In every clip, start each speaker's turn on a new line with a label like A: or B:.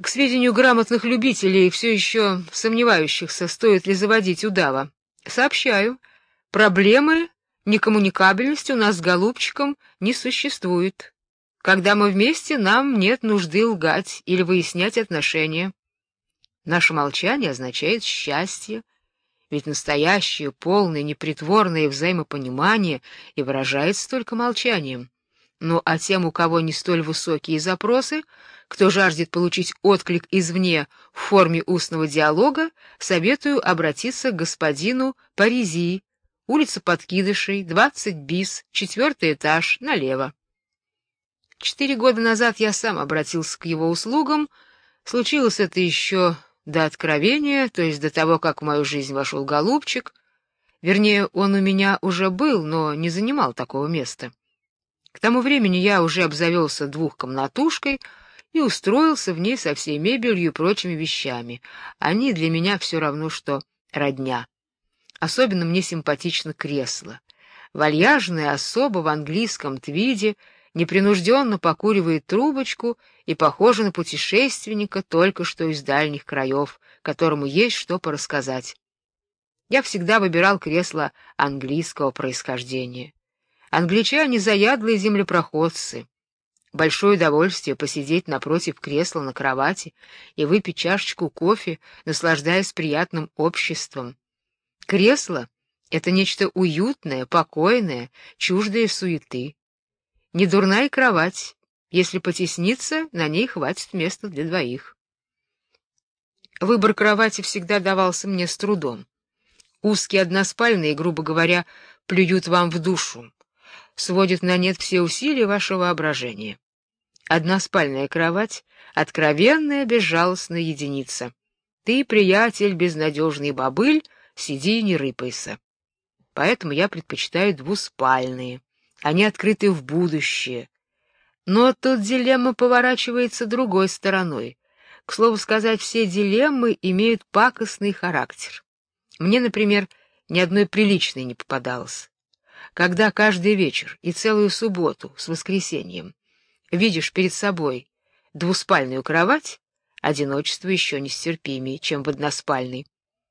A: К сведению грамотных любителей, все еще сомневающихся, стоит ли заводить удава, сообщаю, проблемы некоммуникабельности у нас с голубчиком не существует. Когда мы вместе, нам нет нужды лгать или выяснять отношения. Наше молчание означает счастье, ведь настоящее, полное, непритворное взаимопонимание и выражается только молчанием. Ну а тем, у кого не столь высокие запросы, кто жаждет получить отклик извне в форме устного диалога, советую обратиться к господину Паризи, улица Подкидышей, 20 бис, четвертый этаж, налево. Четыре года назад я сам обратился к его услугам. Случилось это еще до откровения, то есть до того, как в мою жизнь вошел голубчик. Вернее, он у меня уже был, но не занимал такого места. К тому времени я уже обзавелся двухкомнатушкой и устроился в ней со всей мебелью и прочими вещами. Они для меня все равно, что родня. Особенно мне симпатично кресло. Вальяжная особа в английском твиде — непринужденно покуривает трубочку и похожа на путешественника только что из дальних краев, которому есть что порассказать. Я всегда выбирал кресло английского происхождения. Англичане заядлые землепроходцы. Большое удовольствие посидеть напротив кресла на кровати и выпить чашечку кофе, наслаждаясь приятным обществом. Кресло — это нечто уютное, покойное, чуждое суеты. Не дурная кровать. Если потесниться, на ней хватит места для двоих. Выбор кровати всегда давался мне с трудом. Узкие односпальные, грубо говоря, плюют вам в душу, сводят на нет все усилия вашего воображения. Односпальная кровать — откровенная, безжалостная единица. Ты, приятель, безнадежный бобыль, сиди и не рыпайся. Поэтому я предпочитаю двуспальные. Они открыты в будущее. Но тут дилемма поворачивается другой стороной. К слову сказать, все дилеммы имеют пакостный характер. Мне, например, ни одной приличной не попадалось. Когда каждый вечер и целую субботу с воскресеньем видишь перед собой двуспальную кровать, одиночество еще нестерпимее, чем в односпальной.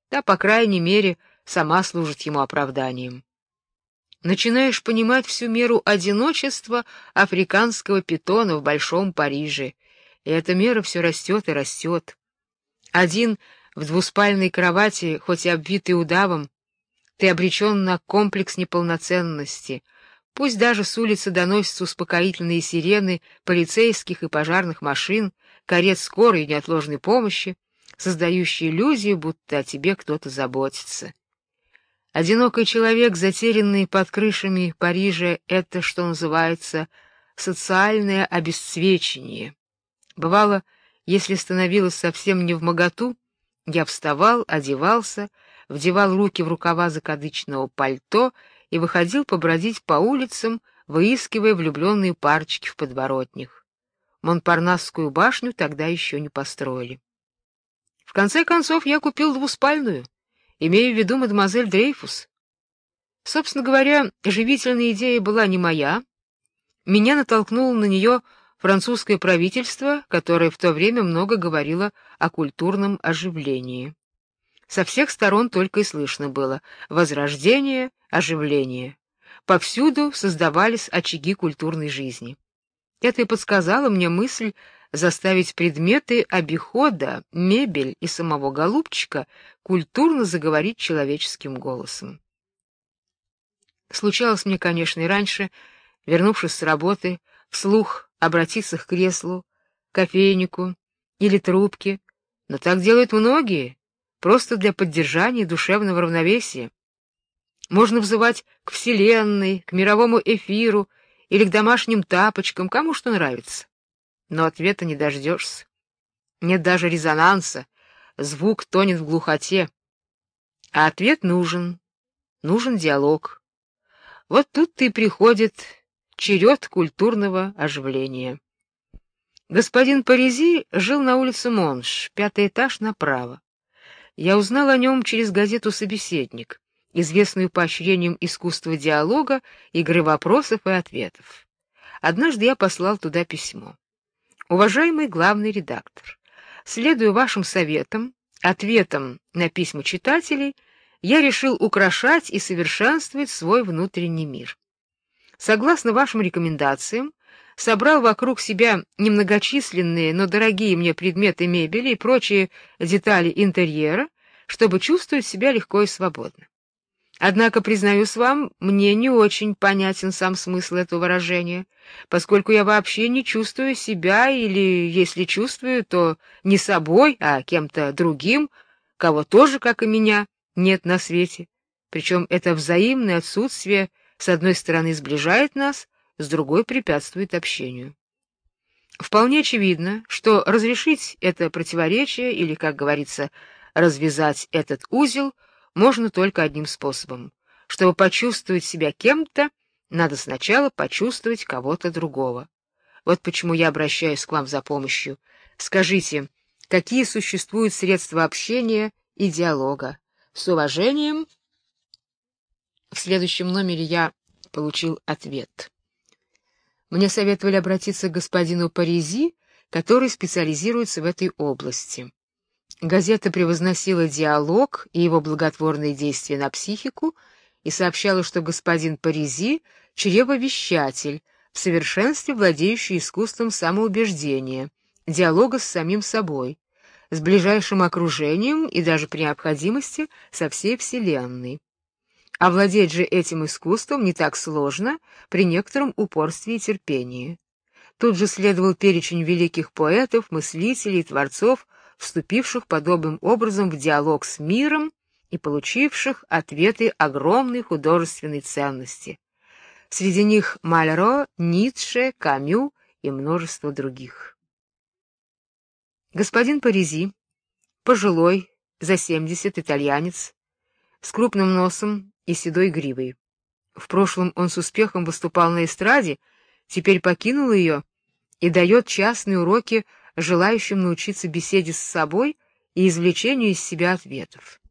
A: Да, по крайней мере, сама служит ему оправданием начинаешь понимать всю меру одиночества африканского питона в Большом Париже, и эта мера все растет и растет. Один в двуспальной кровати, хоть и обвитый удавом, ты обречен на комплекс неполноценности. Пусть даже с улицы доносятся успокоительные сирены полицейских и пожарных машин, карет скорой и неотложной помощи, создающие иллюзию, будто о тебе кто-то заботится. Одинокий человек, затерянный под крышами Парижа, это, что называется, социальное обесцвечение. Бывало, если становилось совсем не в моготу, я вставал, одевался, вдевал руки в рукава закадычного пальто и выходил побродить по улицам, выискивая влюбленные парочки в подворотнях. Монпарнасскую башню тогда еще не построили. В конце концов я купил двуспальную, имею в виду мадемуазель Дрейфус. Собственно говоря, живительная идея была не моя. Меня натолкнуло на нее французское правительство, которое в то время много говорило о культурном оживлении. Со всех сторон только и слышно было возрождение, оживление. Повсюду создавались очаги культурной жизни. Это и подсказало мне мысль заставить предметы обихода, мебель и самого голубчика культурно заговорить человеческим голосом. Случалось мне, конечно, и раньше, вернувшись с работы, вслух обратиться к креслу, кофейнику или трубке, но так делают многие, просто для поддержания душевного равновесия. Можно взывать к вселенной, к мировому эфиру или к домашним тапочкам, кому что нравится но ответа не дождешься. Нет даже резонанса, звук тонет в глухоте. А ответ нужен, нужен диалог. Вот тут-то и приходит черед культурного оживления. Господин Паризи жил на улице Монш, пятый этаж направо. Я узнал о нем через газету «Собеседник», известную поощрением искусства диалога, игры вопросов и ответов. Однажды я послал туда письмо. Уважаемый главный редактор, следуя вашим советам, ответам на письма читателей, я решил украшать и совершенствовать свой внутренний мир. Согласно вашим рекомендациям, собрал вокруг себя немногочисленные, но дорогие мне предметы мебели и прочие детали интерьера, чтобы чувствовать себя легко и свободно. Однако, признаюсь вам, мне не очень понятен сам смысл этого выражения, поскольку я вообще не чувствую себя или, если чувствую, то не собой, а кем-то другим, кого тоже, как и меня, нет на свете. Причем это взаимное отсутствие с одной стороны сближает нас, с другой препятствует общению. Вполне очевидно, что разрешить это противоречие или, как говорится, развязать этот узел можно только одним способом. Чтобы почувствовать себя кем-то, надо сначала почувствовать кого-то другого. Вот почему я обращаюсь к вам за помощью. Скажите, какие существуют средства общения и диалога? С уважением. В следующем номере я получил ответ. Мне советовали обратиться к господину Паризи, который специализируется в этой области. Газета превозносила диалог и его благотворные действия на психику и сообщала, что господин Паризи — чревовещатель, в совершенстве владеющий искусством самоубеждения, диалога с самим собой, с ближайшим окружением и даже при необходимости со всей Вселенной. Овладеть же этим искусством не так сложно при некотором упорстве и терпении. Тут же следовал перечень великих поэтов, мыслителей и творцов, вступивших подобным образом в диалог с миром и получивших ответы огромной художественной ценности. Среди них Мальро, Ницше, Камю и множество других. Господин Паризи, пожилой, за семьдесят итальянец, с крупным носом, и седой гривой. В прошлом он с успехом выступал на эстраде, теперь покинул ее и дает частные уроки желающим научиться беседе с собой и извлечению из себя ответов.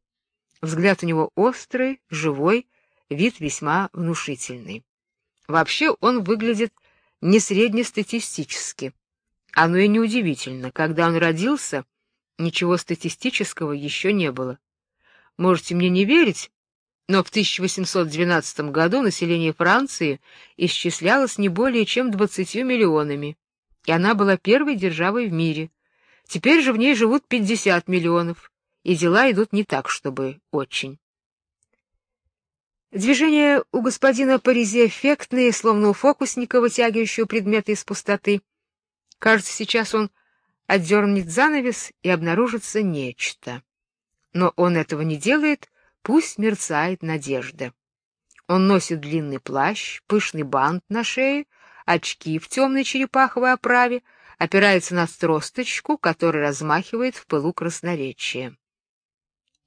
A: Взгляд у него острый, живой, вид весьма внушительный. Вообще он выглядит не среднестатистически. Оно и неудивительно, когда он родился, ничего статистического еще не было. Можете мне не верить, но в 1812 году население Франции исчислялось не более чем 20 миллионами, и она была первой державой в мире. Теперь же в ней живут 50 миллионов, и дела идут не так, чтобы очень. Движения у господина Паризе эффектные, словно у фокусника, вытягивающего предметы из пустоты. Кажется, сейчас он отдернет занавес, и обнаружится нечто. Но он этого не делает, Пусть мерцает надежда. Он носит длинный плащ, пышный бант на шее, очки в темной черепаховой оправе, опирается на тросточку, которая размахивает в пылу красноречия.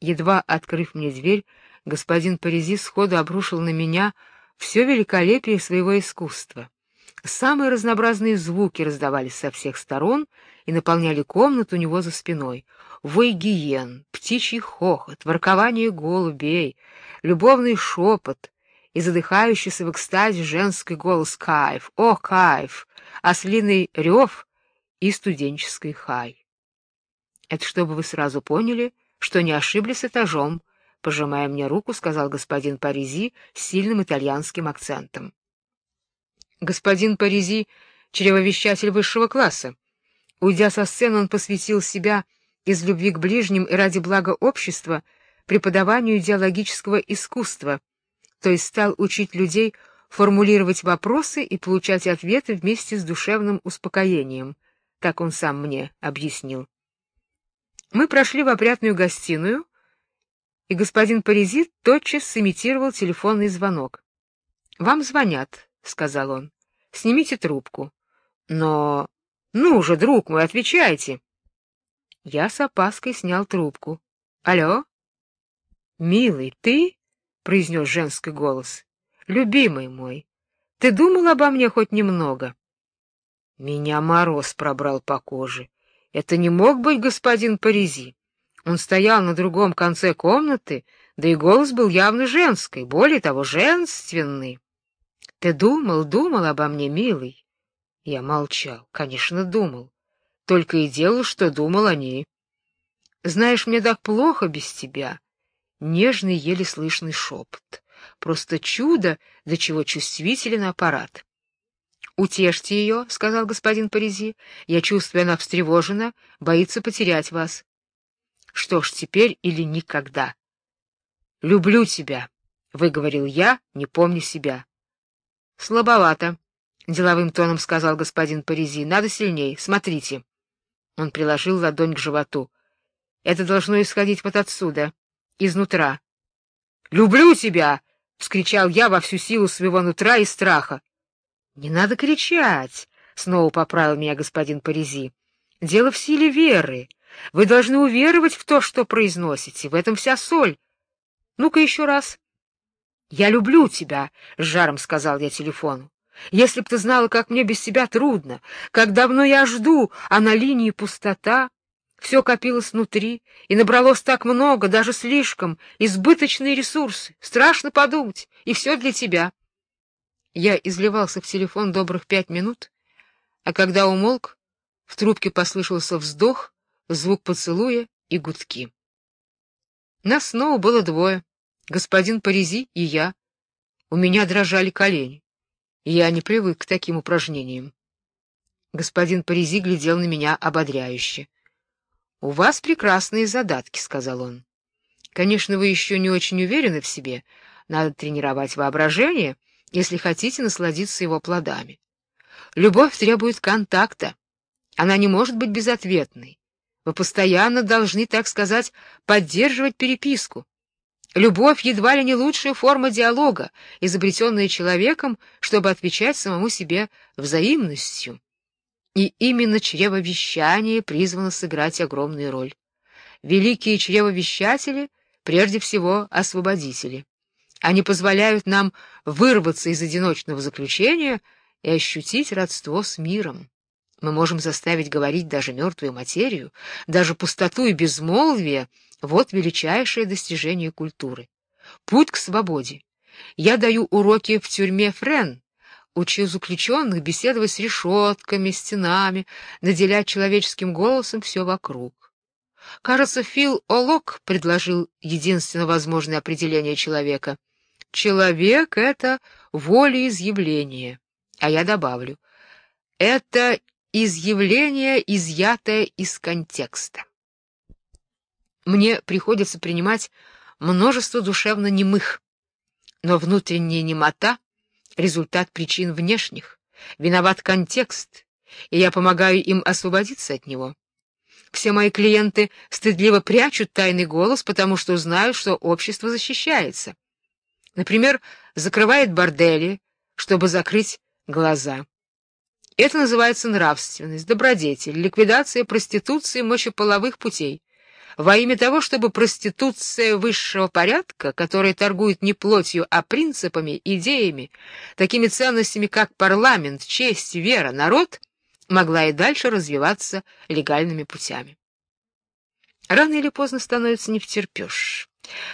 A: Едва открыв мне дверь, господин Паризи сходу обрушил на меня все великолепие своего искусства. Самые разнообразные звуки раздавались со всех сторон и наполняли комнату у него за спиной вой гиен, птичий хохот, воркование голубей, любовный шепот и задыхающийся в экстазе женский голос «Кайф! О, кайф!» ослиный рев и студенческий хай. Это чтобы вы сразу поняли, что не ошиблись этажом, пожимая мне руку, сказал господин Паризи с сильным итальянским акцентом. Господин Паризи — чревовещатель высшего класса. Уйдя со сцены, он посвятил себя из любви к ближним и ради блага общества преподаванию идеологического искусства, то есть стал учить людей формулировать вопросы и получать ответы вместе с душевным успокоением, так он сам мне объяснил. Мы прошли в опрятную гостиную, и господин Паризит тотчас сымитировал телефонный звонок. «Вам звонят», — сказал он. «Снимите трубку». «Но... Ну же, друг мой, отвечайте!» Я с опаской снял трубку. «Алло?» «Милый, ты?» — произнес женский голос. «Любимый мой, ты думал обо мне хоть немного?» Меня мороз пробрал по коже. Это не мог быть господин Паризи. Он стоял на другом конце комнаты, да и голос был явно женский, более того, женственный. «Ты думал, думал обо мне, милый?» Я молчал. Конечно, думал. только и делал, что думал о ней. Знаешь, мне так плохо без тебя. Нежный, еле слышный шепот. Просто чудо, до чего чувствителен аппарат. «Утешьте ее», — сказал господин Паризи. «Я чувствую, она встревожена, боится потерять вас». «Что ж, теперь или никогда?» «Люблю тебя», — выговорил я, не помня себя. «Слабовато», — деловым тоном сказал господин Паризи. «Надо сильней. Смотрите». Он приложил ладонь к животу. «Это должно исходить вот отсюда, изнутра». «Люблю тебя!» — вскричал я во всю силу своего нутра и страха. — Не надо кричать, — снова поправил меня господин Паризи. — Дело в силе веры. Вы должны уверовать в то, что произносите. В этом вся соль. Ну-ка еще раз. — Я люблю тебя, — с жаром сказал я телефону. Если б ты знала, как мне без тебя трудно, как давно я жду, а на линии пустота. Все копилось внутри, и набралось так много, даже слишком, избыточные ресурсы. Страшно подумать, и все для тебя. Я изливался в телефон добрых пять минут, а когда умолк, в трубке послышался вздох, звук поцелуя и гудки. Нас снова было двое, господин Паризи и я. У меня дрожали колени. Я не привык к таким упражнениям. Господин Паризи глядел на меня ободряюще. — У вас прекрасные задатки, — сказал он. — Конечно, вы еще не очень уверены в себе. Надо тренировать воображение — если хотите насладиться его плодами. Любовь требует контакта. Она не может быть безответной. Вы постоянно должны, так сказать, поддерживать переписку. Любовь едва ли не лучшая форма диалога, изобретенная человеком, чтобы отвечать самому себе взаимностью. И именно чревовещание призвано сыграть огромную роль. Великие чревовещатели — прежде всего освободители. Они позволяют нам вырваться из одиночного заключения и ощутить родство с миром. Мы можем заставить говорить даже мертвую материю, даже пустоту и безмолвие — вот величайшее достижение культуры. Путь к свободе. Я даю уроки в тюрьме Френ, учу заключенных беседовать с решетками, стенами, наделять человеческим голосом все вокруг. Кажется, Фил Олок предложил единственно возможное определение человека — Человек — это волеизъявление. А я добавлю, это изъявление, изъятое из контекста. Мне приходится принимать множество душевно немых, но внутренняя немота — результат причин внешних, виноват контекст, и я помогаю им освободиться от него. Все мои клиенты стыдливо прячут тайный голос, потому что знают, что общество защищается. Например, закрывает бордели, чтобы закрыть глаза. Это называется нравственность, добродетель, ликвидация проституции мочеполовых путей. Во имя того, чтобы проституция высшего порядка, которая торгует не плотью, а принципами, идеями, такими ценностями, как парламент, честь, вера, народ, могла и дальше развиваться легальными путями. Рано или поздно становится не втерпешь.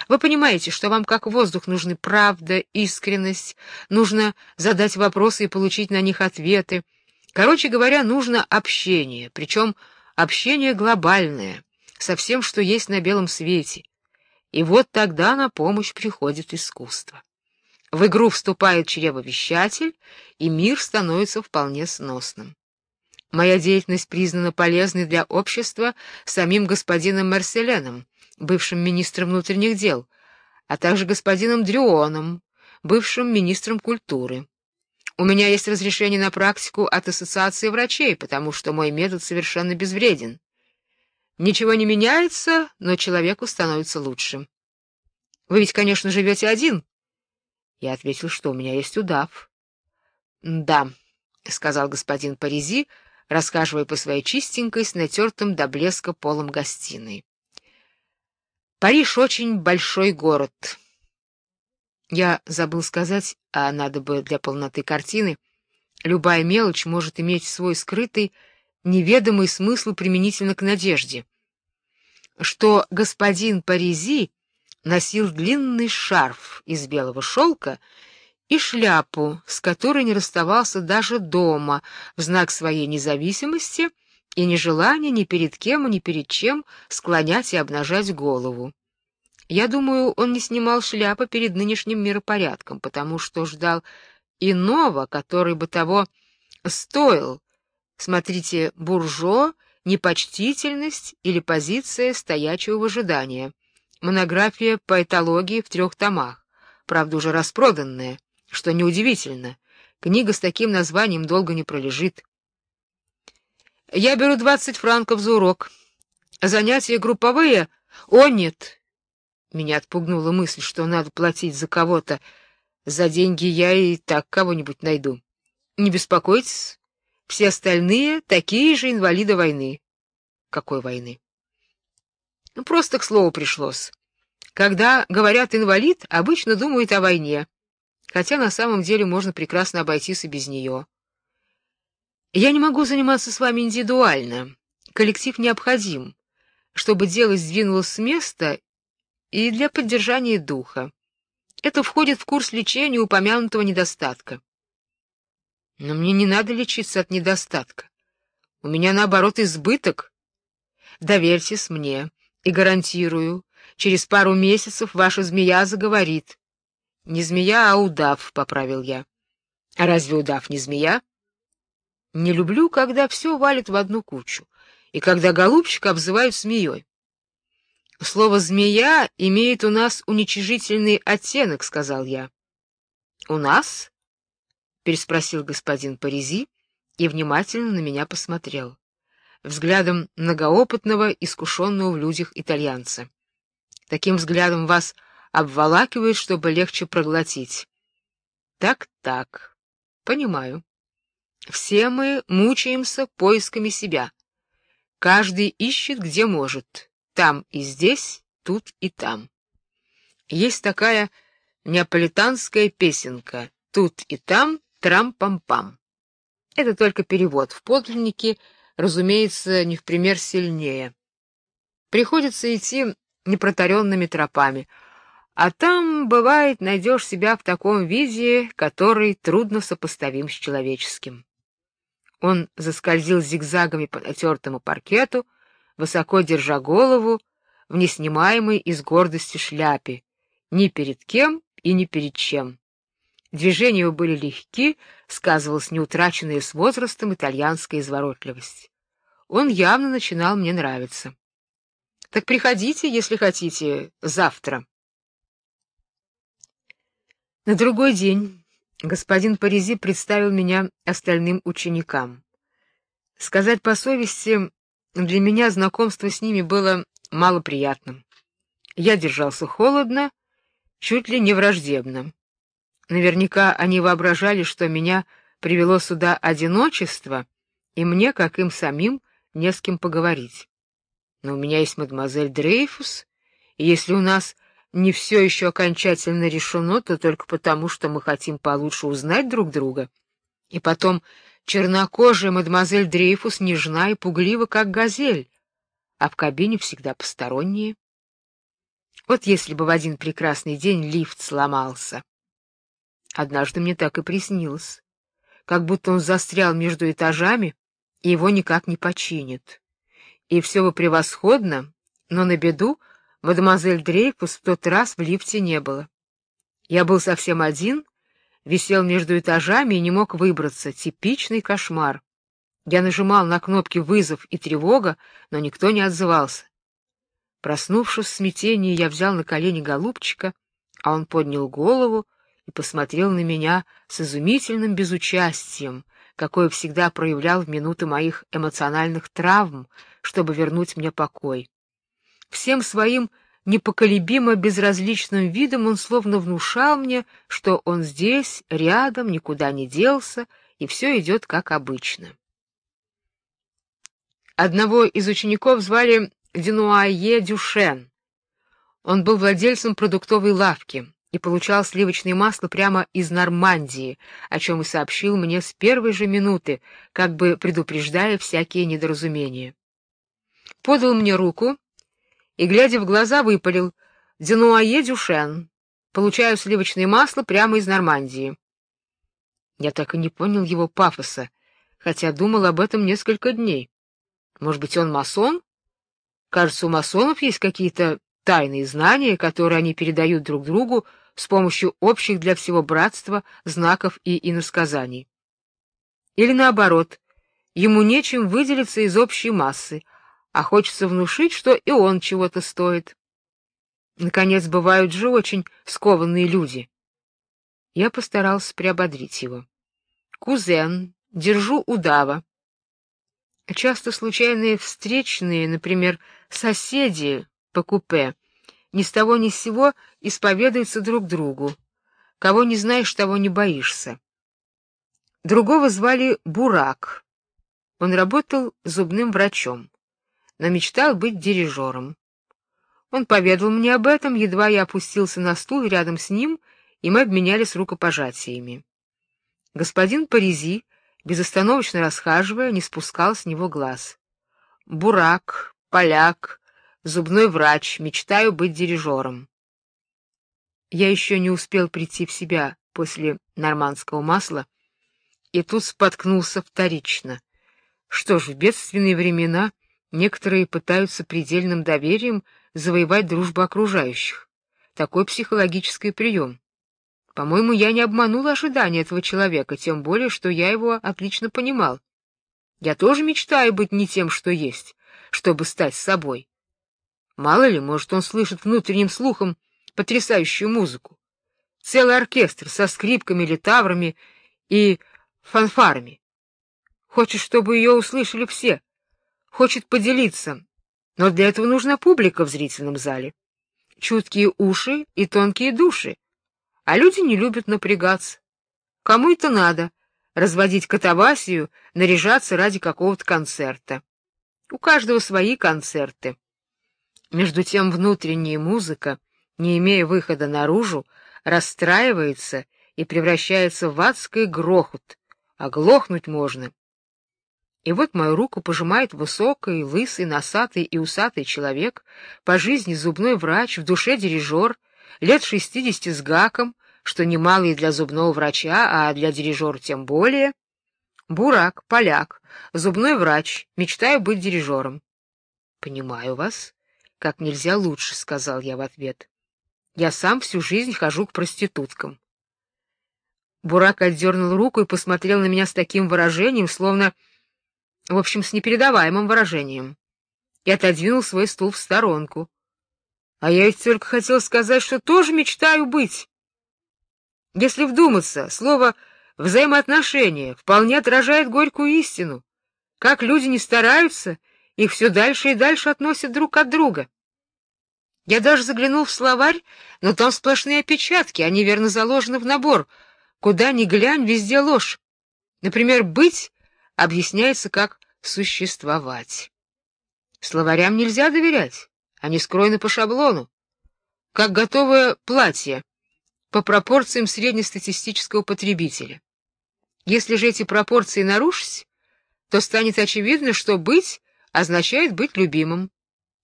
A: Вы понимаете, что вам как воздух нужны правда, искренность, нужно задать вопросы и получить на них ответы. Короче говоря, нужно общение, причем общение глобальное, со всем, что есть на белом свете. И вот тогда на помощь приходит искусство. В игру вступает чревовещатель, и мир становится вполне сносным. Моя деятельность признана полезной для общества самим господином Марселеном, бывшим министром внутренних дел, а также господином Дрюоном, бывшим министром культуры. У меня есть разрешение на практику от ассоциации врачей, потому что мой метод совершенно безвреден. Ничего не меняется, но человеку становится лучше. Вы ведь, конечно, живете один. Я ответил, что у меня есть удав. Да, сказал господин Паризи, рассказывая по своей чистенькой с натертым до блеска полом гостиной. Париж очень большой город. Я забыл сказать, а надо бы для полноты картины, любая мелочь может иметь свой скрытый, неведомый смысл применительно к надежде. Что господин Паризи носил длинный шарф из белого шелка и шляпу, с которой не расставался даже дома в знак своей независимости и нежелание ни перед кем ни перед чем склонять и обнажать голову. Я думаю, он не снимал шляпы перед нынешним миропорядком, потому что ждал иного, который бы того стоил. Смотрите, буржуа, непочтительность или позиция стоячего ожидания. Монография по этологии в трех томах, правда уже распроданная, что неудивительно. Книга с таким названием долго не пролежит. Я беру двадцать франков за урок. Занятия групповые? О, нет. Меня отпугнула мысль, что надо платить за кого-то. За деньги я и так кого-нибудь найду. Не беспокойтесь, все остальные такие же инвалиды войны. Какой войны? Ну, просто к слову пришлось. Когда говорят «инвалид», обычно думают о войне, хотя на самом деле можно прекрасно обойтись и без нее. Я не могу заниматься с вами индивидуально. Коллектив необходим, чтобы дело сдвинулось с места и для поддержания духа. Это входит в курс лечения упомянутого недостатка. Но мне не надо лечиться от недостатка. У меня наоборот избыток. Доверьтесь мне и гарантирую, через пару месяцев ваша змея заговорит. Не змея, а удав, поправил я. А разве удав не змея? Не люблю, когда все валит в одну кучу, и когда голубчика обзывают змеей. Слово «змея» имеет у нас уничижительный оттенок, — сказал я. — У нас? — переспросил господин Паризи и внимательно на меня посмотрел, взглядом многоопытного, искушенного в людях итальянца. Таким взглядом вас обволакивает, чтобы легче проглотить. Так-так, понимаю. Все мы мучаемся поисками себя. Каждый ищет, где может. Там и здесь, тут и там. Есть такая неаполитанская песенка «Тут и там, трам-пам-пам». Это только перевод. В подлиннике, разумеется, не в пример сильнее. Приходится идти непротаренными тропами, а там, бывает, найдешь себя в таком виде, который трудно сопоставим с человеческим. Он заскользил зигзагами по натертому паркету, высоко держа голову в неснимаемой из гордости шляпе, ни перед кем и ни перед чем. Движения его были легки, сказывалась неутраченная с возрастом итальянская изворотливость. Он явно начинал мне нравиться. Так приходите, если хотите, завтра. На другой день господин Паризи представил меня остальным ученикам. Сказать по совести, для меня знакомство с ними было малоприятным. Я держался холодно, чуть ли не враждебно. Наверняка они воображали, что меня привело сюда одиночество, и мне, как им самим, не с кем поговорить. Но у меня есть мадемуазель Дрейфус, и если у нас не все еще окончательно решено, то только потому, что мы хотим получше узнать друг друга. И потом, чернокожая мадемуазель Дрейфус нежна и пуглива, как газель, а в кабине всегда посторонние. Вот если бы в один прекрасный день лифт сломался. Однажды мне так и приснилось, как будто он застрял между этажами, и его никак не починят. И все бы превосходно, но на беду Мадемуазель Дрейфус в тот раз в лифте не было. Я был совсем один, висел между этажами и не мог выбраться. Типичный кошмар. Я нажимал на кнопки «Вызов» и «Тревога», но никто не отзывался. Проснувшись в смятении, я взял на колени голубчика, а он поднял голову и посмотрел на меня с изумительным безучастием, какое всегда проявлял в минуты моих эмоциональных травм, чтобы вернуть мне покой. Всем своим непоколебимо безразличным видом он словно внушал мне, что он здесь, рядом, никуда не делся, и все идет как обычно. Одного из учеников звали Дюнуае Дюшен. Он был владельцем продуктовой лавки и получал сливочное масло прямо из Нормандии, о чем и сообщил мне с первой же минуты, как бы предупреждая всякие недоразумения. Подал мне руку и, глядя в глаза, выпалил «Дюнуае Дюшен. Получаю сливочное масло прямо из Нормандии». Я так и не понял его пафоса, хотя думал об этом несколько дней. Может быть, он масон? Кажется, у масонов есть какие-то тайные знания, которые они передают друг другу с помощью общих для всего братства знаков и иносказаний. Или наоборот, ему нечем выделиться из общей массы, а хочется внушить, что и он чего-то стоит. Наконец, бывают же очень скованные люди. Я постарался приободрить его. Кузен, держу удава. Часто случайные встречные, например, соседи по купе, ни с того ни с сего исповедуются друг другу. Кого не знаешь, того не боишься. Другого звали Бурак. Он работал зубным врачом, но мечтал быть дирижером. Он поведал мне об этом, едва я опустился на стул рядом с ним, и мы обменялись рукопожатиями. Господин Паризи, безостановочно расхаживая, не спускал с него глаз. Бурак, поляк, зубной врач, мечтаю быть дирижером. Я еще не успел прийти в себя после нормандского масла, и тут споткнулся вторично. Что ж, в бедственные времена некоторые пытаются предельным доверием завоевать дружбу окружающих. Такой психологический прием. По-моему, я не обманул ожидания этого человека, тем более, что я его отлично понимал. Я тоже мечтаю быть не тем, что есть, чтобы стать собой. Мало ли, может, он слышит внутренним слухом потрясающую музыку. Целый оркестр со скрипками, литаврами и фанфарами. Хочет, чтобы ее услышали все. Хочет поделиться. Но для этого нужна публика в зрительном зале. Чуткие уши и тонкие души. А люди не любят напрягаться. Кому это надо разводить катавасию, наряжаться ради какого-то концерта? У каждого свои концерты. Между тем внутренняя музыка, не имея выхода наружу, расстраивается и превращается в адский грохот, оглохнуть можно. И вот мою руку пожимает высокий, лысый, носатый и усатый человек, по жизни зубной врач, в душе дирижер, лет шестидесяти с гаком, что немало и для зубного врача, а для дирижера тем более. Бурак, поляк, зубной врач, мечтаю быть дирижером. Понимаю вас, как нельзя лучше, сказал я в ответ. Я сам всю жизнь хожу к проституткам. Бурак отдернул руку и посмотрел на меня с таким выражением, словно, в общем, с непередаваемым выражением, и отодвинул свой стул в сторонку. А я ведь только хотел сказать, что тоже мечтаю быть. Если вдуматься, слово взаимоотношения вполне отражает горькую истину. Как люди не стараются, их все дальше и дальше относят друг от друга. Я даже заглянул в словарь, но там сплошные опечатки, они верно заложены в набор — Куда ни глянь, везде ложь. Например, быть объясняется как существовать. Словарям нельзя доверять, они скроены по шаблону, как готовое платье по пропорциям среднестатистического потребителя. Если же эти пропорции нарушить, то станет очевидно, что быть означает быть любимым.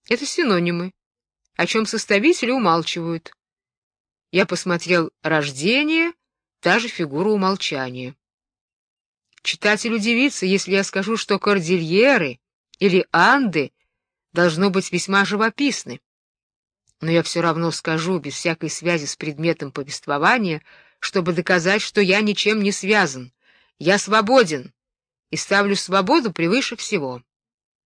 A: Это синонимы, о чем составители умалчивают. Я посмотрел рождение та же фигура умолчания. Читатель удивится, если я скажу, что кордильеры или Анды должно быть весьма живописны. Но я все равно скажу, без всякой связи с предметом повествования, чтобы доказать, что я ничем не связан. Я свободен и ставлю свободу превыше всего.